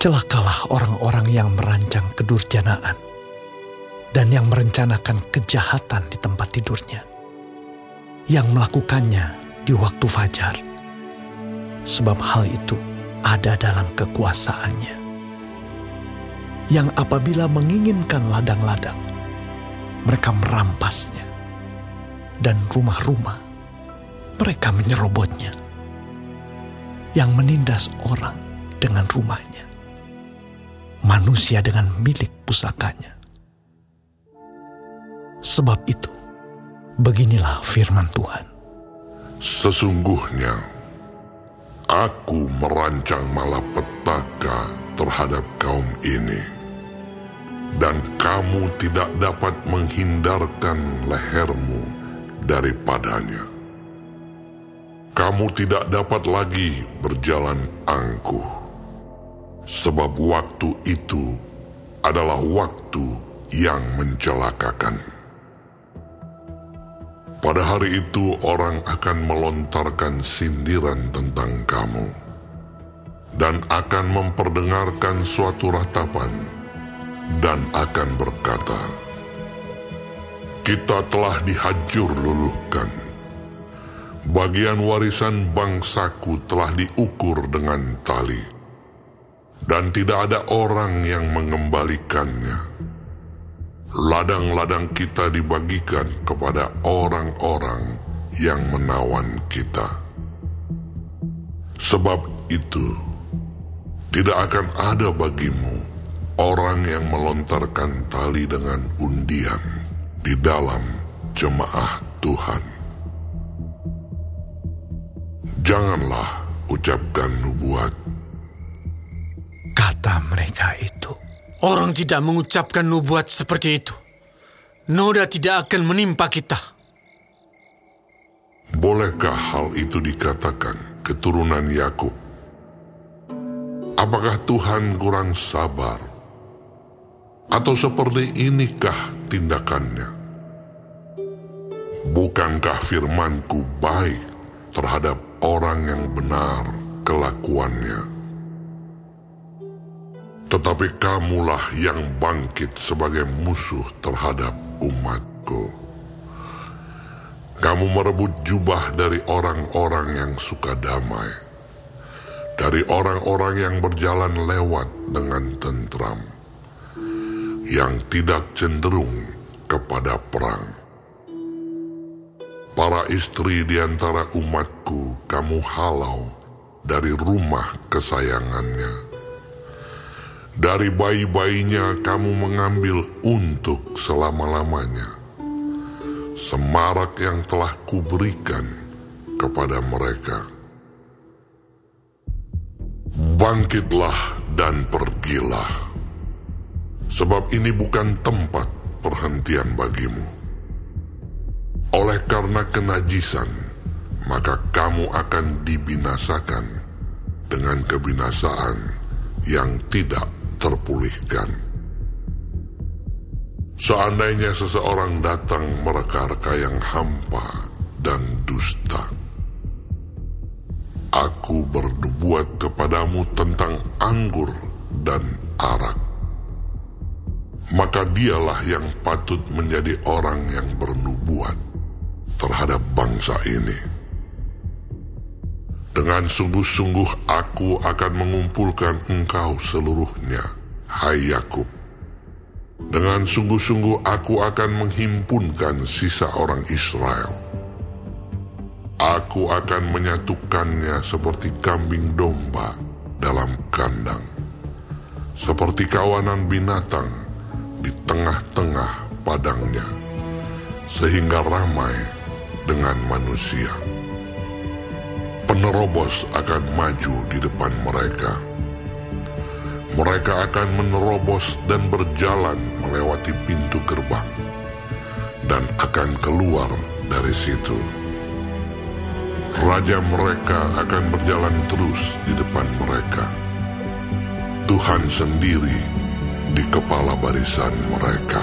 Celakalah orang-orang yang merancang kedurjanaan dan yang merencanakan kejahatan di tempat tidurnya, yang melakukannya di waktu fajar, sebab hal itu ada dalam kekuasaannya. Yang apabila menginginkan ladang-ladang, mereka merampasnya, dan rumah-rumah mereka menyerobotnya. Yang menindas orang dengan rumahnya, manusia dengan milik pusakanya. Sebab itu, beginilah firman Tuhan. Sesungguhnya, aku merancang malapetaka terhadap kaum ini, dan kamu tidak dapat menghindarkan lehermu daripadanya. Kamu tidak dapat lagi berjalan angkuh, sebab waktu itu adalah waktu yang mencelakakan. Pada hari itu orang akan melontarkan sindiran tentang kamu dan akan memperdengarkan suatu ratapan dan akan berkata, Kita telah dihajur luluhkan. Bagian warisan bangsaku telah diukur dengan tali, dan tidak ada orang yang mengembalikannya ladang-ladang kita dibagikan kepada orang-orang yang menawan kita. Sebab itu, tidak akan ada bagimu orang yang melontarkan tali dengan undian di dalam jemaah Tuhan. Janganlah ucapkan nubuat. Mereka itu. Orang tidak mengucapkan nubuat seperti itu. Noda tidak akan menimpa kita. Bolehkah hal itu dikatakan keturunan Yakub? Apakah Tuhan kurang sabar? Atau seperti inikah tindakannya? Bukankah firmanku baik terhadap orang yang benar kelakuannya? Tetapi kamulah yang bangkit sebagai musuh terhadap umatku. Kamu merebut jubah dari orang-orang yang suka damai, dari orang-orang yang berjalan lewat dengan tentram, yang tidak cenderung kepada perang. Para istri di antara umatku kamu halau dari rumah kesayangannya dari bayi-bayinya kamu mengambil untuk selama-lamanya. Semarak yang telah kuberikan kepada mereka. Bangkitlah dan pergilah. Sebab ini bukan tempat perhentian bagimu. Oleh karena kenajisan, maka kamu akan dibinasakan dengan kebinasaan yang tidak terpulihkan. Seandainya seseorang datang mereka-reka yang hampa dan dusta, aku bernubuat kepadamu tentang anggur dan arak. Maka dialah yang patut menjadi orang yang bernubuat terhadap bangsa ini. Dengan sungguh-sungguh aku akan mengumpulkan engkau seluruhnya, hai Yakub. Dengan sungguh-sungguh aku akan menghimpunkan sisa orang Israel. Aku akan menyatukannya seperti kambing domba dalam kandang, seperti kawanan binatang di tengah-tengah padangnya, sehingga ramai dengan manusia penerobos akan maju di depan mereka. Mereka akan menerobos dan berjalan melewati pintu gerbang dan akan keluar dari situ. Raja mereka akan berjalan terus di depan mereka. Tuhan sendiri di kepala barisan mereka.